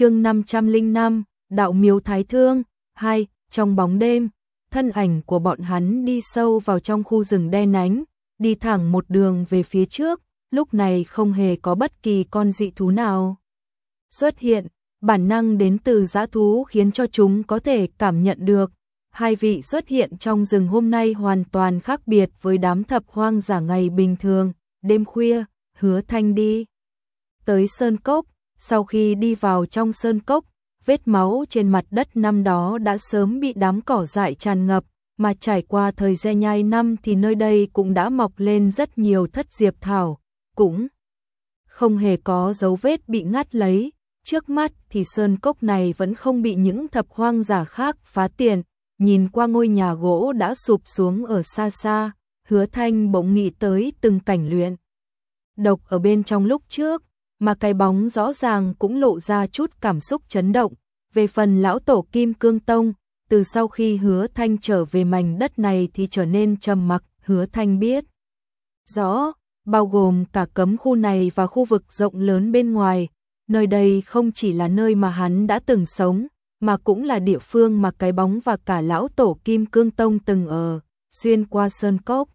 chương 505, Đạo Miếu Thái Thương, 2, trong bóng đêm, thân ảnh của bọn hắn đi sâu vào trong khu rừng đen nánh, đi thẳng một đường về phía trước, lúc này không hề có bất kỳ con dị thú nào xuất hiện, bản năng đến từ giã thú khiến cho chúng có thể cảm nhận được. Hai vị xuất hiện trong rừng hôm nay hoàn toàn khác biệt với đám thập hoang giả ngày bình thường, đêm khuya, hứa thanh đi. Tới Sơn Cốc, sau khi đi vào trong Sơn Cốc, vết máu trên mặt đất năm đó đã sớm bị đám cỏ dại tràn ngập, mà trải qua thời gian nhai năm thì nơi đây cũng đã mọc lên rất nhiều thất diệp thảo, cũng không hề có dấu vết bị ngắt lấy, trước mắt thì sơn cốc này vẫn không bị những thập hoang giả khác phá tiền, nhìn qua ngôi nhà gỗ đã sụp xuống ở xa xa, hứa thanh bỗng nghĩ tới từng cảnh luyện. Độc ở bên trong lúc trước, mà cái bóng rõ ràng cũng lộ ra chút cảm xúc chấn động, về phần lão tổ kim cương tông, từ sau khi hứa thanh trở về mảnh đất này thì trở nên trầm mặc, hứa thanh biết. Rõ, bao gồm cả cấm khu này và khu vực rộng lớn bên ngoài, nơi đây không chỉ là nơi mà hắn đã từng sống, mà cũng là địa phương mà cái bóng và cả lão tổ Kim Cương Tông từng ở, xuyên qua sơn cốc.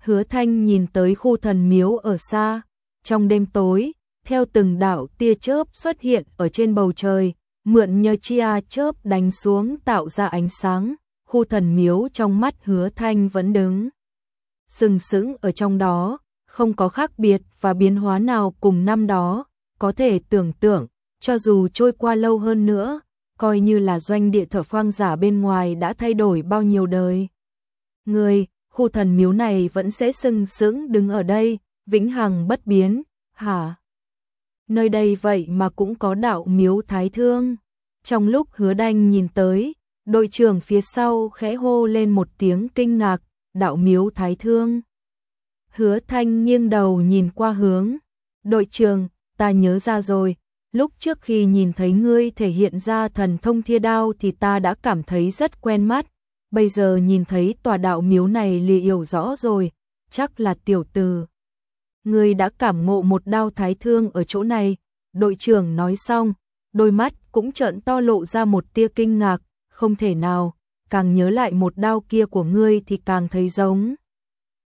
Hứa Thanh nhìn tới khu thần miếu ở xa, trong đêm tối, theo từng đạo tia chớp xuất hiện ở trên bầu trời, mượn nhờ chia chớp đánh xuống tạo ra ánh sáng, khu thần miếu trong mắt Hứa Thanh vẫn đứng sừng sững ở trong đó, không có khác biệt và biến hóa nào cùng năm đó, có thể tưởng tượng, cho dù trôi qua lâu hơn nữa, coi như là doanh địa thở khoang giả bên ngoài đã thay đổi bao nhiêu đời. Người, khu thần miếu này vẫn sẽ sừng sững đứng ở đây, vĩnh hằng bất biến, hả? Nơi đây vậy mà cũng có đạo miếu thái thương. Trong lúc hứa đanh nhìn tới, đội trưởng phía sau khẽ hô lên một tiếng kinh ngạc, đạo miếu thái thương. Hứa thanh nghiêng đầu nhìn qua hướng. Đội trưởng, ta nhớ ra rồi, lúc trước khi nhìn thấy ngươi thể hiện ra thần thông thiên đao thì ta đã cảm thấy rất quen mắt, bây giờ nhìn thấy tòa đạo miếu này lì hiểu rõ rồi, chắc là tiểu từ. Ngươi đã cảm ngộ một đao thái thương ở chỗ này, đội trưởng nói xong, đôi mắt cũng trợn to lộ ra một tia kinh ngạc, không thể nào, càng nhớ lại một đao kia của ngươi thì càng thấy giống.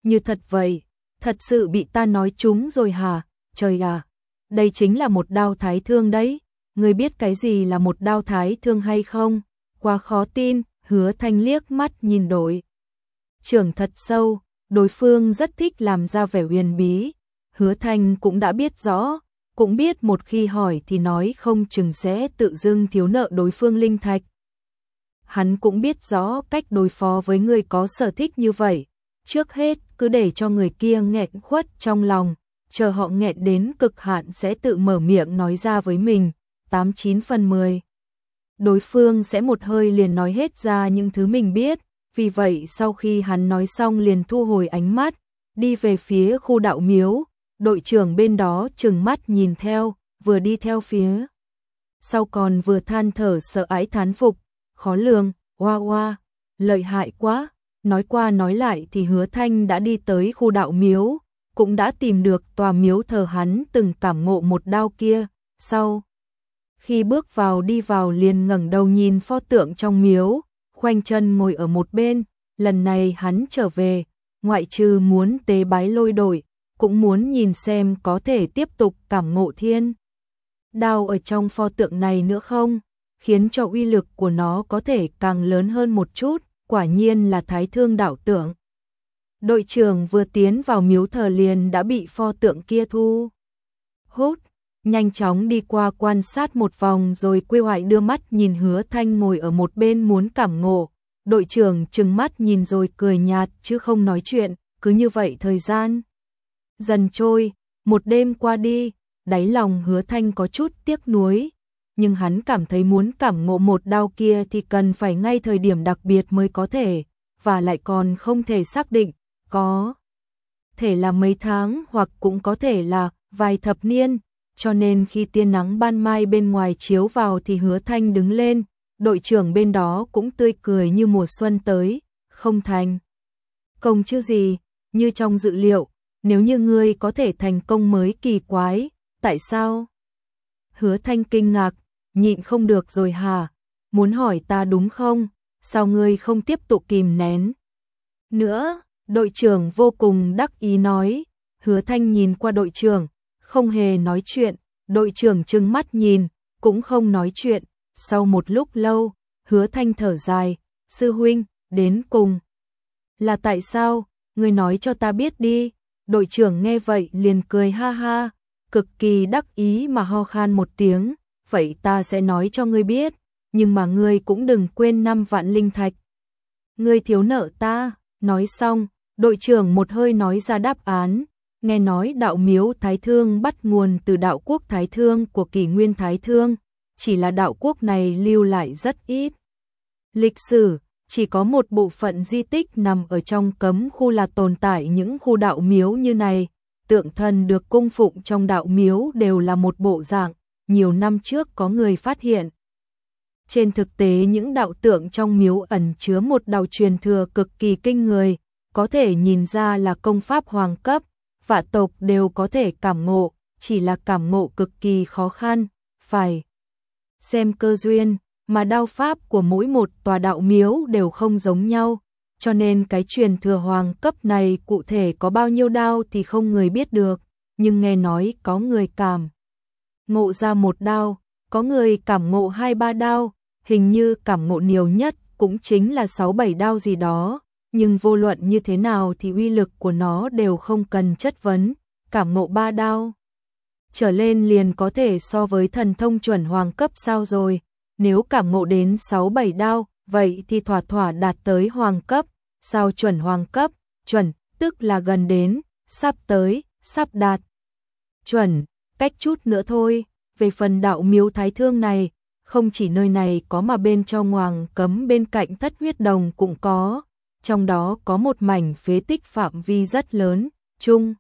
Như thật vậy, thật sự bị ta nói trúng rồi hả, trời à! đây chính là một đao thái thương đấy. Ngươi biết cái gì là một đao thái thương hay không? Quá khó tin, hứa thanh liếc mắt nhìn đội. Trưởng thật sâu, đối phương rất thích làm ra vẻ huyền bí. Hứa thanh cũng đã biết rõ, cũng biết một khi hỏi thì nói không chừng sẽ tự dưng thiếu nợ đối phương linh thạch. Hắn cũng biết rõ cách đối phó với người có sở thích như vậy. Trước hết, cứ để cho người kia nghẹn khuất trong lòng, chờ họ nghẹn đến cực hạn sẽ tự mở miệng nói ra với mình, 89 phần 10. Đối phương sẽ một hơi liền nói hết ra những thứ mình biết, vì vậy sau khi hắn nói xong liền thu hồi ánh mắt, đi về phía khu đạo miếu, đội trưởng bên đó chừng mắt nhìn theo, vừa đi theo phía. Sau còn vừa than thở sợ ái thán phục, khó lường, hoa hoa, lợi hại quá, nói qua nói lại thì hứa thanh đã đi tới khu đạo miếu, cũng đã tìm được tòa miếu thờ hắn từng cảm ngộ một đao kia, sau. Khi bước vào đi vào liền ngẩng đầu nhìn pho tượng trong miếu, khoanh chân ngồi ở một bên, lần này hắn trở về, ngoại trừ muốn tế bái lôi đổi, cũng muốn nhìn xem có thể tiếp tục cảm ngộ thiên. Đao ở trong pho tượng này nữa không, khiến cho uy lực của nó có thể càng lớn hơn một chút, quả nhiên là thái thương đảo tượng. Đội trưởng vừa tiến vào miếu thờ liền đã bị pho tượng kia thu. Hút, nhanh chóng đi qua quan sát một vòng rồi quê hoại đưa mắt nhìn hứa thanh ngồi ở một bên muốn cảm ngộ. Đội trưởng trừng mắt nhìn rồi cười nhạt chứ không nói chuyện, cứ như vậy thời gian. Dần trôi, một đêm qua đi, đáy lòng hứa thanh có chút tiếc nuối. Nhưng hắn cảm thấy muốn cảm ngộ một đau kia thì cần phải ngay thời điểm đặc biệt mới có thể, và lại còn không thể xác định có thể là mấy tháng hoặc cũng có thể là vài thập niên, cho nên khi tiên nắng ban mai bên ngoài chiếu vào thì hứa thanh đứng lên, đội trưởng bên đó cũng tươi cười như mùa xuân tới, không thành. Công chứ gì, như trong dự liệu, nếu như ngươi có thể thành công mới kỳ quái, tại sao? Hứa thanh kinh ngạc, nhịn không được rồi hả? Muốn hỏi ta đúng không? Sao ngươi không tiếp tục kìm nén? Nữa, đội trưởng vô cùng đắc ý nói, hứa thanh nhìn qua đội trưởng, không hề nói chuyện, đội trưởng trừng mắt nhìn, cũng không nói chuyện, sau một lúc lâu, hứa thanh thở dài, sư huynh, đến cùng. Là tại sao, ngươi nói cho ta biết đi, đội trưởng nghe vậy liền cười ha ha, cực kỳ đắc ý mà ho khan một tiếng, vậy ta sẽ nói cho ngươi biết, nhưng mà ngươi cũng đừng quên năm vạn linh thạch. Ngươi thiếu nợ ta, nói xong, đội trưởng một hơi nói ra đáp án, nghe nói đạo miếu Thái Thương bắt nguồn từ đạo quốc Thái Thương của kỷ nguyên Thái Thương, chỉ là đạo quốc này lưu lại rất ít. Lịch sử, chỉ có một bộ phận di tích nằm ở trong cấm khu là tồn tại những khu đạo miếu như này, tượng thần được cung phụng trong đạo miếu đều là một bộ dạng, nhiều năm trước có người phát hiện. Trên thực tế những đạo tượng trong miếu ẩn chứa một đạo truyền thừa cực kỳ kinh người, có thể nhìn ra là công pháp hoàng cấp, vạn tộc đều có thể cảm ngộ, chỉ là cảm ngộ cực kỳ khó khăn, phải xem cơ duyên, mà đao pháp của mỗi một tòa đạo miếu đều không giống nhau, cho nên cái truyền thừa hoàng cấp này cụ thể có bao nhiêu đao thì không người biết được, nhưng nghe nói có người cảm ngộ ra một đao, có người cảm ngộ hai ba đao, hình như cảm ngộ nhiều nhất cũng chính là sáu bảy đao gì đó, nhưng vô luận như thế nào thì uy lực của nó đều không cần chất vấn, cảm ngộ ba đao. Trở lên liền có thể so với thần thông chuẩn hoàng cấp sao rồi, nếu cảm ngộ đến 6-7 đao, vậy thì thỏa thỏa đạt tới hoàng cấp, sao chuẩn hoàng cấp, chuẩn, tức là gần đến, sắp tới, sắp đạt. Chuẩn, cách chút nữa thôi, về phần đạo miếu thái thương này, không chỉ nơi này có mà bên trong hoàng cấm bên cạnh thất huyết đồng cũng có, trong đó có một mảnh phế tích phạm vi rất lớn, chung.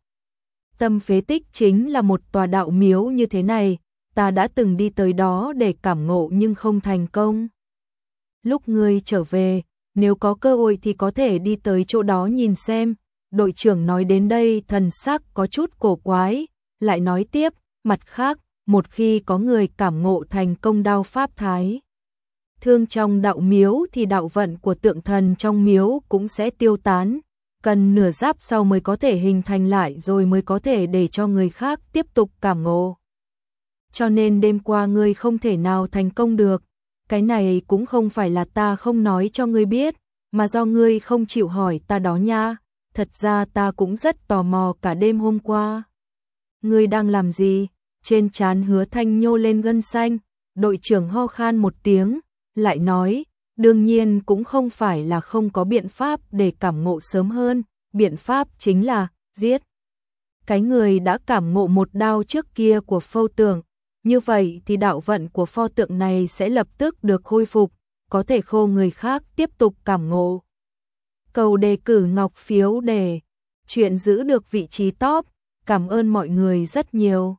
Tâm phế tích chính là một tòa đạo miếu như thế này, ta đã từng đi tới đó để cảm ngộ nhưng không thành công. Lúc ngươi trở về, nếu có cơ hội thì có thể đi tới chỗ đó nhìn xem. Đội trưởng nói đến đây thần sắc có chút cổ quái, lại nói tiếp, mặt khác, một khi có người cảm ngộ thành công đao pháp thái. Thương trong đạo miếu thì đạo vận của tượng thần trong miếu cũng sẽ tiêu tán, cần nửa giáp sau mới có thể hình thành lại rồi mới có thể để cho người khác tiếp tục cảm ngộ cho nên đêm qua ngươi không thể nào thành công được. Cái này cũng không phải là ta không nói cho ngươi biết, mà do ngươi không chịu hỏi ta đó nha. Thật ra ta cũng rất tò mò cả đêm hôm qua. Ngươi đang làm gì? Trên trán hứa thanh nhô lên gân xanh, đội trưởng ho khan một tiếng, lại nói, đương nhiên cũng không phải là không có biện pháp để cảm ngộ sớm hơn, biện pháp chính là, giết. Cái người đã cảm ngộ một đao trước kia của phâu tưởng, như vậy thì đạo vận của pho tượng này sẽ lập tức được khôi phục, có thể khô người khác tiếp tục cảm ngộ. Cầu đề cử ngọc phiếu đề, chuyện giữ được vị trí top, cảm ơn mọi người rất nhiều.